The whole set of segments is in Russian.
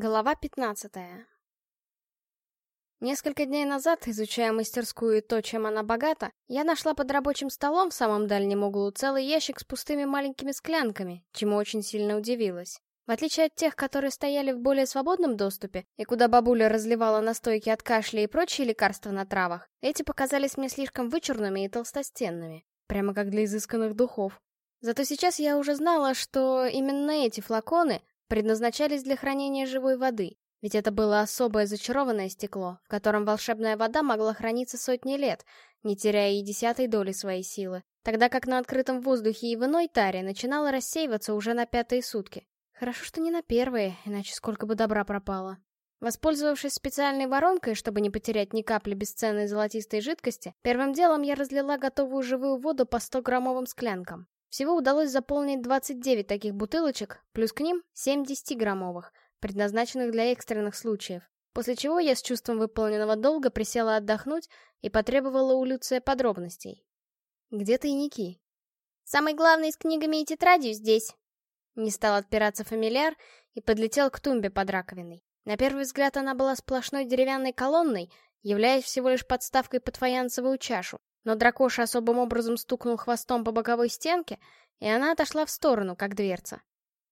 Глава 15 Несколько дней назад, изучая мастерскую и то, чем она богата, я нашла под рабочим столом в самом дальнем углу целый ящик с пустыми маленькими склянками, чему очень сильно удивилась. В отличие от тех, которые стояли в более свободном доступе, и куда бабуля разливала настойки от кашля и прочие лекарства на травах, эти показались мне слишком вычурными и толстостенными, прямо как для изысканных духов. Зато сейчас я уже знала, что именно эти флаконы предназначались для хранения живой воды, ведь это было особое зачарованное стекло, в котором волшебная вода могла храниться сотни лет, не теряя и десятой доли своей силы, тогда как на открытом воздухе и в иной таре начинала рассеиваться уже на пятые сутки. Хорошо, что не на первые, иначе сколько бы добра пропало. Воспользовавшись специальной воронкой, чтобы не потерять ни капли бесценной золотистой жидкости, первым делом я разлила готовую живую воду по 100-граммовым склянкам. Всего удалось заполнить 29 таких бутылочек, плюс к ним 7 10-граммовых, предназначенных для экстренных случаев. После чего я с чувством выполненного долга присела отдохнуть и потребовала у Люция подробностей. «Где тайники?» «Самый главный с книгами и тетрадью здесь». Не стал отпираться фамильяр и подлетел к тумбе под раковиной. На первый взгляд она была сплошной деревянной колонной, являясь всего лишь подставкой под фаянсовую чашу. Но дракоша особым образом стукнул хвостом по боковой стенке, и она отошла в сторону, как дверца.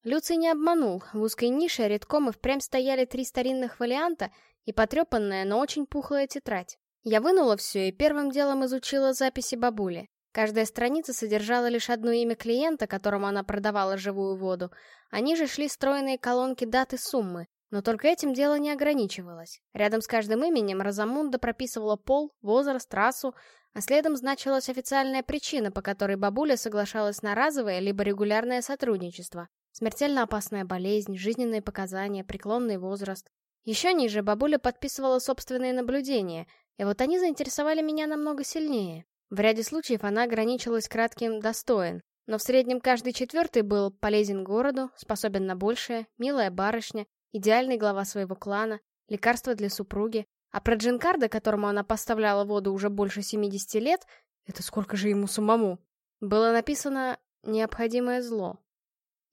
Люций не обманул, в узкой нише редком и впрямь стояли три старинных валианта и потрепанная, но очень пухлая тетрадь. Я вынула все и первым делом изучила записи бабули. Каждая страница содержала лишь одно имя клиента, которому она продавала живую воду, а ниже шли стройные колонки даты суммы, но только этим дело не ограничивалось. Рядом с каждым именем Розамунда прописывала пол, возраст, расу, а следом значилась официальная причина, по которой бабуля соглашалась на разовое либо регулярное сотрудничество. Смертельно опасная болезнь, жизненные показания, преклонный возраст. Еще ниже бабуля подписывала собственные наблюдения, и вот они заинтересовали меня намного сильнее. В ряде случаев она ограничилась кратким «достоин», но в среднем каждый четвертый был полезен городу, способен на большее, милая барышня, идеальный глава своего клана, лекарство для супруги. А про Джинкарда, которому она поставляла воду уже больше 70 лет, это сколько же ему самому, было написано «необходимое зло».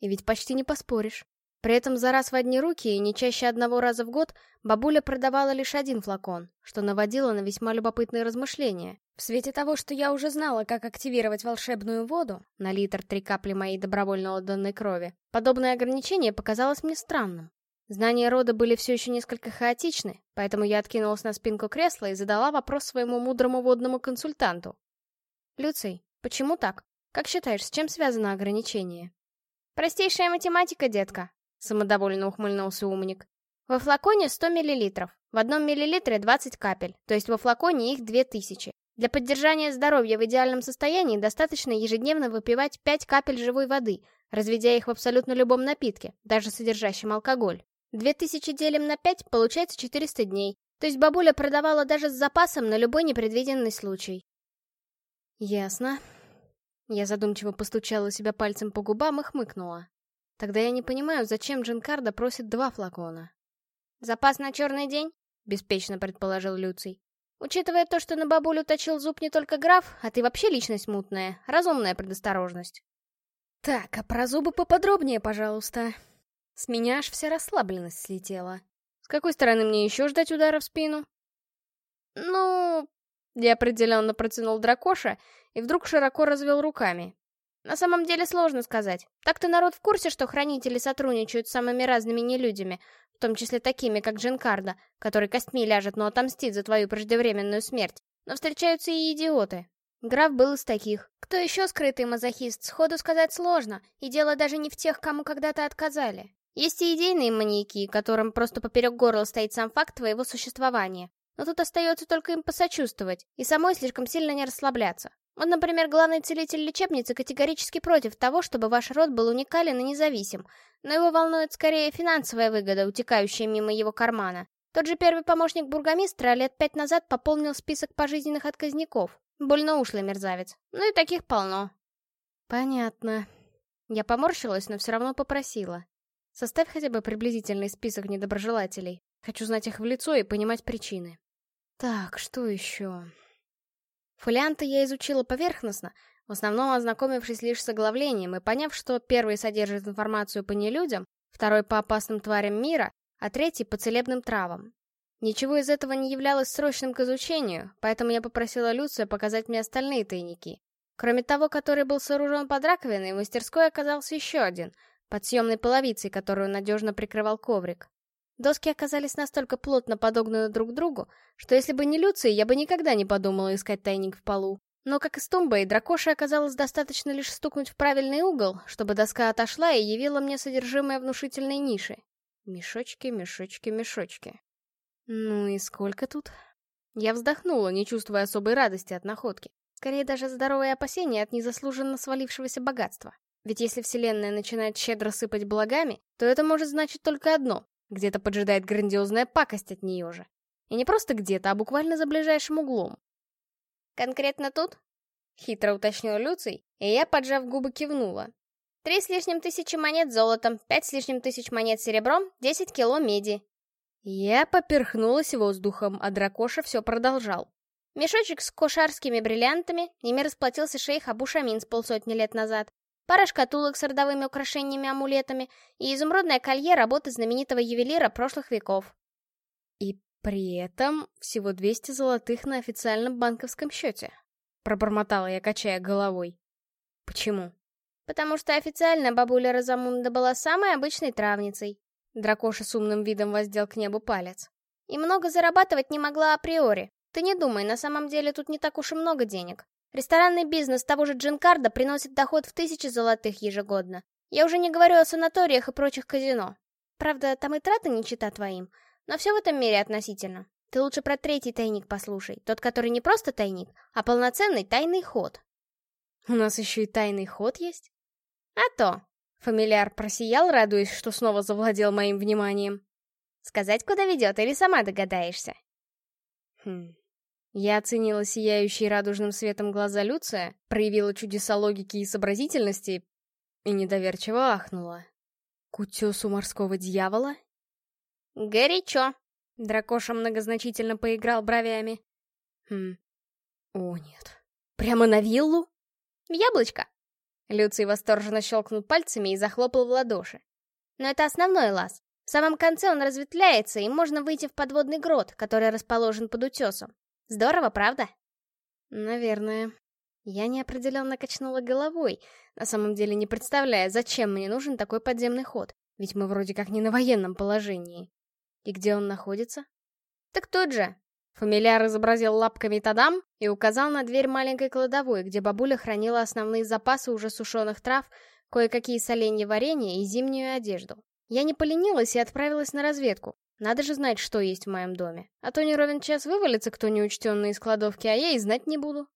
И ведь почти не поспоришь. При этом за раз в одни руки и не чаще одного раза в год бабуля продавала лишь один флакон, что наводило на весьма любопытные размышления. В свете того, что я уже знала, как активировать волшебную воду, на литр три капли моей добровольно отданной крови, подобное ограничение показалось мне странным. Знания рода были все еще несколько хаотичны, поэтому я откинулась на спинку кресла и задала вопрос своему мудрому водному консультанту. «Люций, почему так? Как считаешь, с чем связано ограничение?» «Простейшая математика, детка», — самодовольно ухмыльнулся умник. «Во флаконе 100 мл, в одном миллилитре 20 капель, то есть во флаконе их 2000. Для поддержания здоровья в идеальном состоянии достаточно ежедневно выпивать 5 капель живой воды, разведя их в абсолютно любом напитке, даже содержащем алкоголь. Две тысячи делим на пять, получается 400 дней. То есть бабуля продавала даже с запасом на любой непредвиденный случай. Ясно. Я задумчиво постучала себя пальцем по губам и хмыкнула. Тогда я не понимаю, зачем Джинкарда просит два флакона. Запас на черный день? Беспечно предположил Люций. Учитывая то, что на бабулю точил зуб не только граф, а ты вообще личность мутная, разумная предосторожность. Так, а про зубы поподробнее, пожалуйста. С меня аж вся расслабленность слетела. С какой стороны мне еще ждать удара в спину? Ну... Я определенно протянул дракоша и вдруг широко развел руками. На самом деле сложно сказать. Так-то народ в курсе, что хранители сотрудничают с самыми разными нелюдями, в том числе такими, как Джинкарда, который костьми ляжет, но отомстит за твою преждевременную смерть. Но встречаются и идиоты. Граф был из таких. Кто еще скрытый мазохист, сходу сказать сложно, и дело даже не в тех, кому когда-то отказали. Есть и идейные маньяки, которым просто поперек горла стоит сам факт твоего существования. Но тут остается только им посочувствовать, и самой слишком сильно не расслабляться. Вот, например, главный целитель лечебницы категорически против того, чтобы ваш род был уникален и независим, но его волнует скорее финансовая выгода, утекающая мимо его кармана. Тот же первый помощник бургомистра лет пять назад пополнил список пожизненных отказников. Больно ушлый мерзавец. Ну и таких полно. Понятно. Я поморщилась, но все равно попросила. Составь хотя бы приблизительный список недоброжелателей. Хочу знать их в лицо и понимать причины. Так, что еще? Фолианты я изучила поверхностно, в основном ознакомившись лишь с оглавлением и поняв, что первый содержит информацию по нелюдям, второй по опасным тварям мира, а третий — по целебным травам. Ничего из этого не являлось срочным к изучению, поэтому я попросила Люция показать мне остальные тайники. Кроме того, который был сооружен под раковиной, в мастерской оказался еще один, под съемной половицей, которую надежно прикрывал коврик. Доски оказались настолько плотно подогнаны друг к другу, что если бы не Люций, я бы никогда не подумала искать тайник в полу. Но, как и с тумбой, дракоше оказалось достаточно лишь стукнуть в правильный угол, чтобы доска отошла и явила мне содержимое внушительной ниши. Мешочки, мешочки, мешочки. Ну и сколько тут? Я вздохнула, не чувствуя особой радости от находки. Скорее даже здоровое опасение от незаслуженно свалившегося богатства. Ведь если Вселенная начинает щедро сыпать благами, то это может значить только одно где-то поджидает грандиозная пакость от нее же. И не просто где-то, а буквально за ближайшим углом. «Конкретно тут?» — хитро уточнил Люций, и я, поджав губы, кивнула. «Три с лишним тысячи монет золотом, пять с лишним тысяч монет серебром, десять кило меди». Я поперхнулась воздухом, а дракоша все продолжал. Мешочек с кошарскими бриллиантами, ими расплатился шейх Абушамин с полсотни лет назад пара шкатулок с родовыми украшениями-амулетами и изумрудное колье работы знаменитого ювелира прошлых веков. И при этом всего 200 золотых на официальном банковском счете. Пробормотала я, качая головой. Почему? Потому что официально бабуля Розамунда была самой обычной травницей. Дракоша с умным видом воздел к небу палец. И много зарабатывать не могла априори. Ты не думай, на самом деле тут не так уж и много денег. Ресторанный бизнес того же Джинкарда приносит доход в тысячи золотых ежегодно. Я уже не говорю о санаториях и прочих казино. Правда, там и траты не чита твоим, но все в этом мире относительно. Ты лучше про третий тайник послушай, тот, который не просто тайник, а полноценный тайный ход. У нас еще и тайный ход есть? А то. Фамильяр просиял, радуясь, что снова завладел моим вниманием. Сказать, куда ведет, или сама догадаешься? Хм, я оценила сияющие радужным светом глаза Люция, проявила чудеса логики и сообразительности и недоверчиво ахнула. К утесу морского дьявола? Горячо. Дракоша многозначительно поиграл бровями. Хм. О, нет. Прямо на виллу? Яблочко. Люций восторженно щелкнул пальцами и захлопал в ладоши. Но это основной лаз. В самом конце он разветвляется, и можно выйти в подводный грот, который расположен под утесом. Здорово, правда? Наверное. Я неопределенно качнула головой, на самом деле не представляя, зачем мне нужен такой подземный ход, ведь мы вроде как не на военном положении. И где он находится? Так тут же. Фамильяр изобразил лапками Тадам и указал на дверь маленькой кладовой, где бабуля хранила основные запасы уже сушеных трав, кое-какие соленья варенья и зимнюю одежду. Я не поленилась и отправилась на разведку. Надо же знать, что есть в моем доме. А то не ровен час вывалится кто неучтенный из кладовки, а я и знать не буду.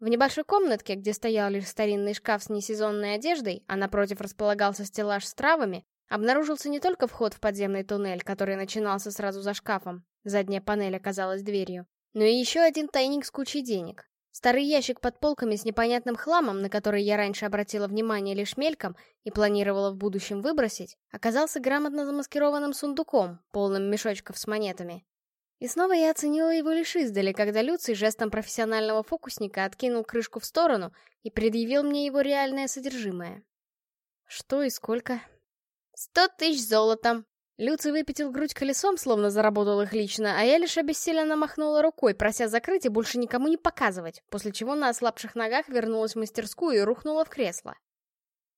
В небольшой комнатке, где стоял лишь старинный шкаф с несезонной одеждой, а напротив располагался стеллаж с травами, обнаружился не только вход в подземный туннель, который начинался сразу за шкафом, задняя панель оказалась дверью, но и еще один тайник с кучей денег. Старый ящик под полками с непонятным хламом, на который я раньше обратила внимание лишь мельком и планировала в будущем выбросить, оказался грамотно замаскированным сундуком, полным мешочков с монетами. И снова я оценила его лишь издали, когда Люций жестом профессионального фокусника откинул крышку в сторону и предъявил мне его реальное содержимое. Что и сколько? «Сто тысяч золотом!» Люций выпятил грудь колесом, словно заработал их лично, а я лишь обессиленно махнула рукой, прося закрыть и больше никому не показывать, после чего на ослабших ногах вернулась в мастерскую и рухнула в кресло.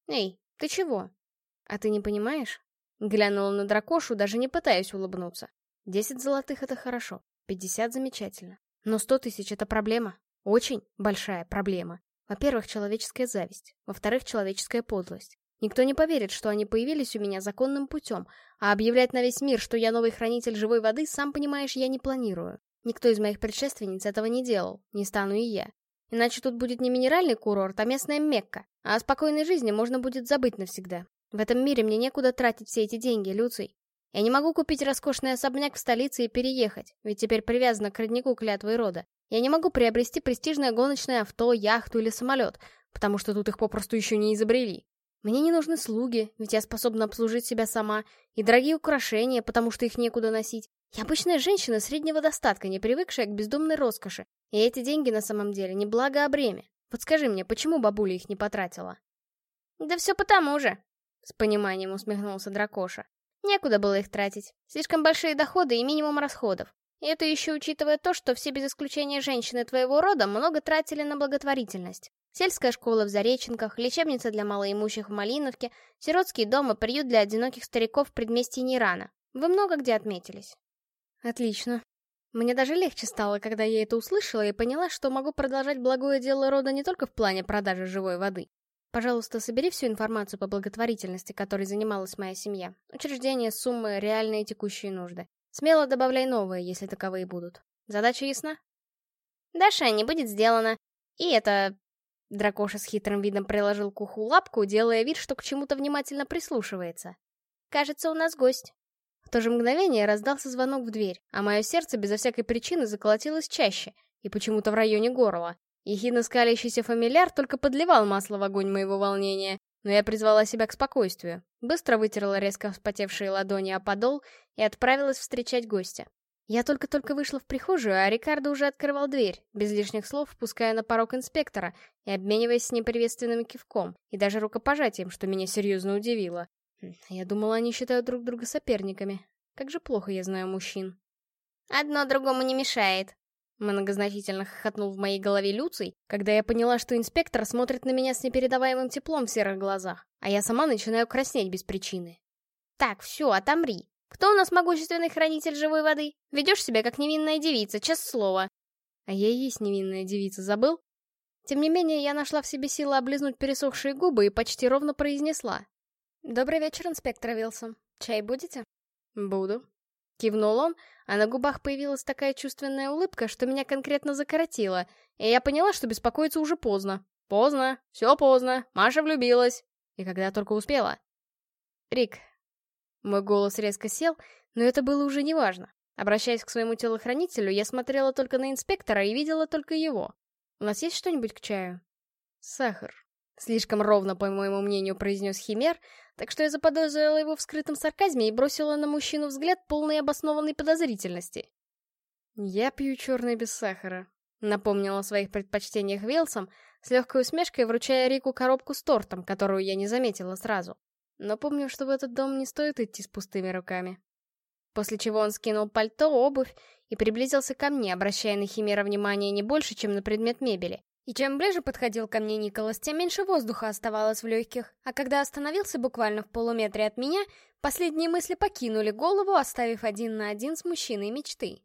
«Эй, ты чего?» «А ты не понимаешь?» Глянула на дракошу, даже не пытаясь улыбнуться. «Десять золотых — это хорошо, пятьдесят — замечательно. Но сто тысяч — это проблема. Очень большая проблема. Во-первых, человеческая зависть. Во-вторых, человеческая подлость. Никто не поверит, что они появились у меня законным путем, а объявлять на весь мир, что я новый хранитель живой воды, сам понимаешь, я не планирую. Никто из моих предшественниц этого не делал, не стану и я. Иначе тут будет не минеральный курорт, а местная Мекка, а о спокойной жизни можно будет забыть навсегда. В этом мире мне некуда тратить все эти деньги, Люций. Я не могу купить роскошный особняк в столице и переехать, ведь теперь привязана к роднику клятвой рода. Я не могу приобрести престижное гоночное авто, яхту или самолет, потому что тут их попросту еще не изобрели. Мне не нужны слуги, ведь я способна обслужить себя сама, и дорогие украшения, потому что их некуда носить. Я обычная женщина среднего достатка, не привыкшая к бездумной роскоши. И эти деньги на самом деле не благо, а бремя. Вот скажи мне, почему бабуля их не потратила? Да все потому же, с пониманием усмехнулся Дракоша. Некуда было их тратить. Слишком большие доходы и минимум расходов. И это еще учитывая то, что все без исключения женщины твоего рода много тратили на благотворительность. Сельская школа в Зареченках, лечебница для малоимущих в Малиновке, сиротский дом и приют для одиноких стариков в предместье Нирана. Вы много где отметились. Отлично. Мне даже легче стало, когда я это услышала и поняла, что могу продолжать благое дело рода не только в плане продажи живой воды. Пожалуйста, собери всю информацию по благотворительности, которой занималась моя семья. Учреждения, суммы, реальные текущие нужды. Смело добавляй новые, если таковые будут. Задача ясна? Да, Шанни, будет сделано. И это... Дракоша с хитрым видом приложил к уху лапку, делая вид, что к чему-то внимательно прислушивается. «Кажется, у нас гость». В то же мгновение раздался звонок в дверь, а мое сердце безо всякой причины заколотилось чаще, и почему-то в районе горла. Ехидно скалящийся фамильяр только подливал масло в огонь моего волнения, но я призвала себя к спокойствию, быстро вытерла резко вспотевшие ладони о подол и отправилась встречать гостя. Я только-только вышла в прихожую, а Рикардо уже открывал дверь, без лишних слов впуская на порог инспектора и обмениваясь с ним приветственным кивком и даже рукопожатием, что меня серьезно удивило. Хм, я думала, они считают друг друга соперниками. Как же плохо я знаю мужчин. «Одно другому не мешает», — многозначительно хохотнул в моей голове Люций, когда я поняла, что инспектор смотрит на меня с непередаваемым теплом в серых глазах, а я сама начинаю краснеть без причины. «Так, все, отомри. Кто у нас могущественный хранитель живой воды? Ведешь себя как невинная девица, честное слово. А я и есть невинная девица, забыл? Тем не менее, я нашла в себе силы облизнуть пересохшие губы и почти ровно произнесла. «Добрый вечер, инспектор Вилсон. Чай будете?» «Буду». Кивнул он, а на губах появилась такая чувственная улыбка, что меня конкретно закоротило, и я поняла, что беспокоиться уже поздно. Поздно, все поздно, Маша влюбилась. И когда только успела. «Рик, мой голос резко сел, но это было уже неважно. Обращаясь к своему телохранителю, я смотрела только на инспектора и видела только его. «У нас есть что-нибудь к чаю?» «Сахар», — слишком ровно, по моему мнению, произнес Химер, так что я заподозрила его в скрытом сарказме и бросила на мужчину взгляд полной обоснованной подозрительности. «Я пью черный без сахара», — напомнила о своих предпочтениях Вилсом, с легкой усмешкой вручая Рику коробку с тортом, которую я не заметила сразу но помню, что в этот дом не стоит идти с пустыми руками. После чего он скинул пальто, обувь и приблизился ко мне, обращая на Химера внимание не больше, чем на предмет мебели. И чем ближе подходил ко мне Николас, тем меньше воздуха оставалось в легких, а когда остановился буквально в полуметре от меня, последние мысли покинули голову, оставив один на один с мужчиной мечты.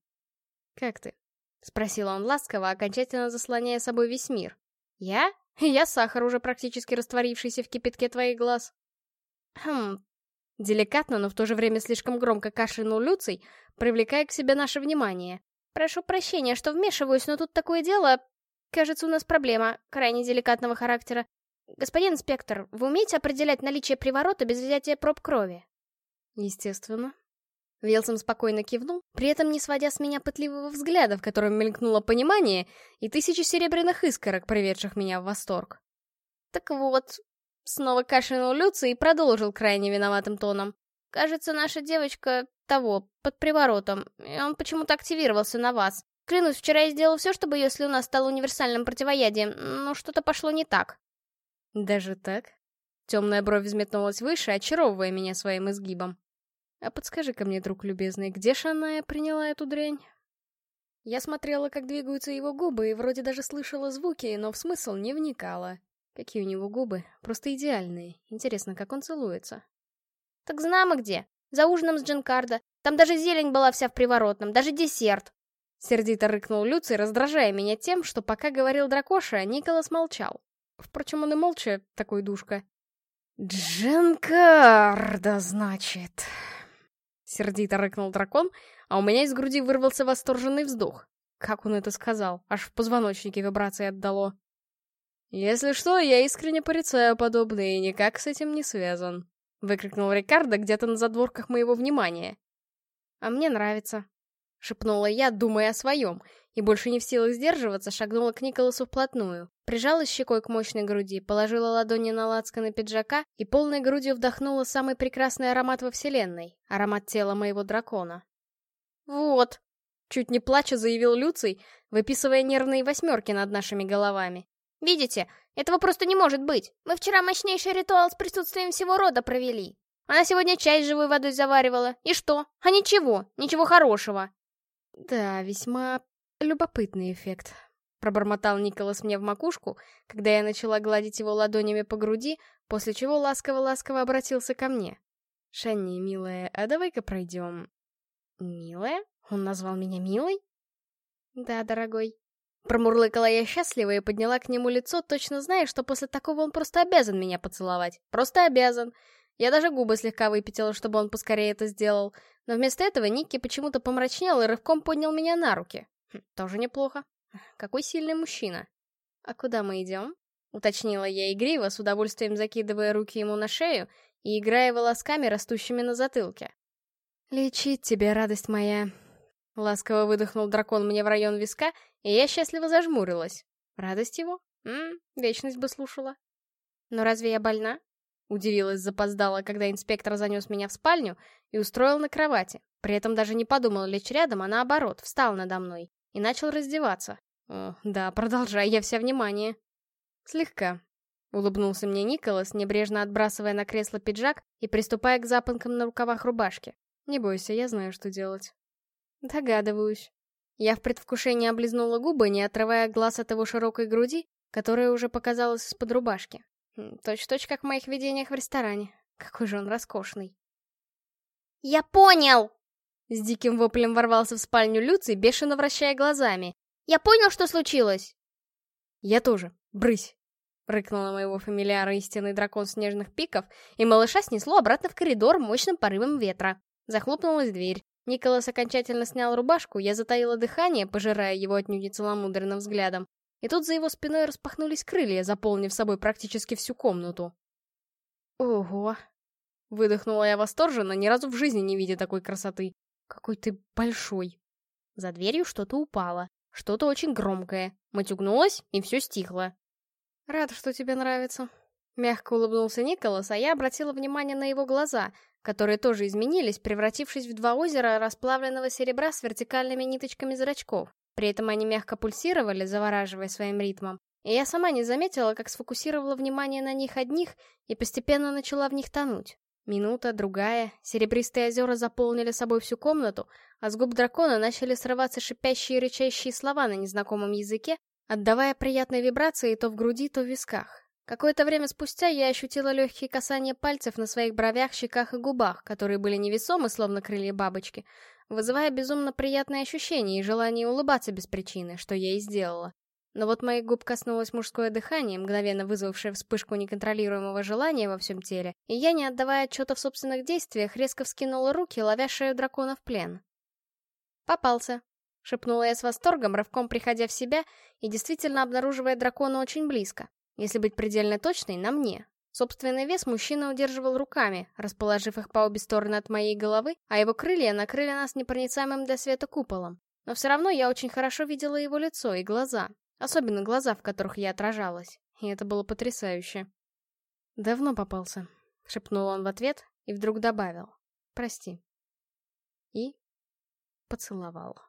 «Как ты?» — спросил он ласково, окончательно заслоняя собой весь мир. «Я? Я сахар, уже практически растворившийся в кипятке твоих глаз». Хм. Деликатно, но в то же время слишком громко кашлянул Люций, привлекая к себе наше внимание. Прошу прощения, что вмешиваюсь, но тут такое дело... Кажется, у нас проблема, крайне деликатного характера. Господин инспектор, вы умеете определять наличие приворота без взятия проб крови? Естественно. Вилсон спокойно кивнул, при этом не сводя с меня пытливого взгляда, в котором мелькнуло понимание, и тысячи серебряных искорок, приведших меня в восторг. Так вот, Снова кашлянул Люци и продолжил крайне виноватым тоном. «Кажется, наша девочка того, под приворотом, и он почему-то активировался на вас. Клянусь, вчера я сделал все, чтобы ее слюна стала универсальным противоядием, но что-то пошло не так». «Даже так?» Темная бровь взметнулась выше, очаровывая меня своим изгибом. «А подскажи-ка мне, друг любезный, где Шаная приняла эту дрянь?» Я смотрела, как двигаются его губы, и вроде даже слышала звуки, но в смысл не вникала. Какие у него губы, просто идеальные. Интересно, как он целуется. Так знамо где. За ужином с Джинкардо. Там даже зелень была вся в приворотном, даже десерт. Сердито рыкнул Люций, раздражая меня тем, что пока говорил Дракоша, Николас молчал. Впрочем, он и молча, такой душка. «Джинкарда, значит...» Сердито рыкнул дракон, а у меня из груди вырвался восторженный вздох. Как он это сказал? Аж в позвоночнике вибрации отдало. «Если что, я искренне порицаю подобное и никак с этим не связан», — выкрикнул Рикардо где-то на задворках моего внимания. «А мне нравится», — шепнула я, думая о своем, и больше не в силах сдерживаться, шагнула к Николасу вплотную, прижалась щекой к мощной груди, положила ладони на лацканы пиджака и полной грудью вдохнула самый прекрасный аромат во вселенной, аромат тела моего дракона. «Вот», — чуть не плача заявил Люций, выписывая нервные восьмерки над нашими головами. Видите, этого просто не может быть. Мы вчера мощнейший ритуал с присутствием всего рода провели. Она сегодня чай с живой водой заваривала. И что? А ничего, ничего хорошего. Да, весьма любопытный эффект. Пробормотал Николас мне в макушку, когда я начала гладить его ладонями по груди, после чего ласково-ласково обратился ко мне. «Шанни, милая, а давай-ка пройдем...» «Милая? Он назвал меня милой?» «Да, дорогой». Промурлыкала я счастливо и подняла к нему лицо, точно зная, что после такого он просто обязан меня поцеловать. Просто обязан. Я даже губы слегка выпятила, чтобы он поскорее это сделал. Но вместо этого Никки почему-то помрачнел и рывком поднял меня на руки. Хм, тоже неплохо. Какой сильный мужчина. А куда мы идем? Уточнила я игриво, с удовольствием закидывая руки ему на шею и играя волосками, растущими на затылке. «Лечить тебе, радость моя!» Ласково выдохнул дракон мне в район виска, и я счастливо зажмурилась. Радость его? Ммм, вечность бы слушала. Но разве я больна? Удивилась запоздала, когда инспектор занес меня в спальню и устроил на кровати. При этом даже не подумал лечь рядом, а наоборот, встал надо мной и начал раздеваться. О, да, продолжай, я вся внимание. Слегка. Улыбнулся мне Николас, небрежно отбрасывая на кресло пиджак и приступая к запонкам на рукавах рубашки. Не бойся, я знаю, что делать. Догадываюсь. Я в предвкушении облизнула губы, не отрывая глаз от его широкой груди, которая уже показалась из-под рубашки. Точь-точь, -точь, как в моих видениях в ресторане. Какой же он роскошный. «Я понял!» С диким воплем ворвался в спальню Люций, бешено вращая глазами. «Я понял, что случилось!» «Я тоже. Брысь!» Рыкнула моего фамилиара истинный дракон снежных пиков, и малыша снесло обратно в коридор мощным порывом ветра. Захлопнулась дверь. Николас окончательно снял рубашку, я затаила дыхание, пожирая его отнюдь целомудренным взглядом. И тут за его спиной распахнулись крылья, заполнив собой практически всю комнату. «Ого!» Выдохнула я восторженно, ни разу в жизни не видя такой красоты. «Какой ты большой!» За дверью что-то упало. Что-то очень громкое. Матюгнулась, и все стихло. «Рад, что тебе нравится». Мягко улыбнулся Николас, а я обратила внимание на его глаза, которые тоже изменились, превратившись в два озера расплавленного серебра с вертикальными ниточками зрачков. При этом они мягко пульсировали, завораживая своим ритмом. И я сама не заметила, как сфокусировала внимание на них одних и постепенно начала в них тонуть. Минута, другая, серебристые озера заполнили собой всю комнату, а с губ дракона начали срываться шипящие и рычащие слова на незнакомом языке, отдавая приятные вибрации то в груди, то в висках. Какое-то время спустя я ощутила легкие касания пальцев на своих бровях, щеках и губах, которые были невесомы, словно крылья бабочки, вызывая безумно приятные ощущения и желание улыбаться без причины, что я и сделала. Но вот моих губ коснулось мужское дыхание, мгновенно вызвавшее вспышку неконтролируемого желания во всем теле, и я, не отдавая отчета в собственных действиях, резко вскинула руки, ловя дракона в плен. «Попался», — шепнула я с восторгом, рывком приходя в себя и действительно обнаруживая дракона очень близко. Если быть предельно точной, на мне. Собственный вес мужчина удерживал руками, расположив их по обе стороны от моей головы, а его крылья накрыли нас непроницаемым для света куполом. Но все равно я очень хорошо видела его лицо и глаза, Особенно глаза, в которых я отражалась. И это было потрясающе. «Давно попался», — шепнул он в ответ и вдруг добавил. «Прости». И поцеловал.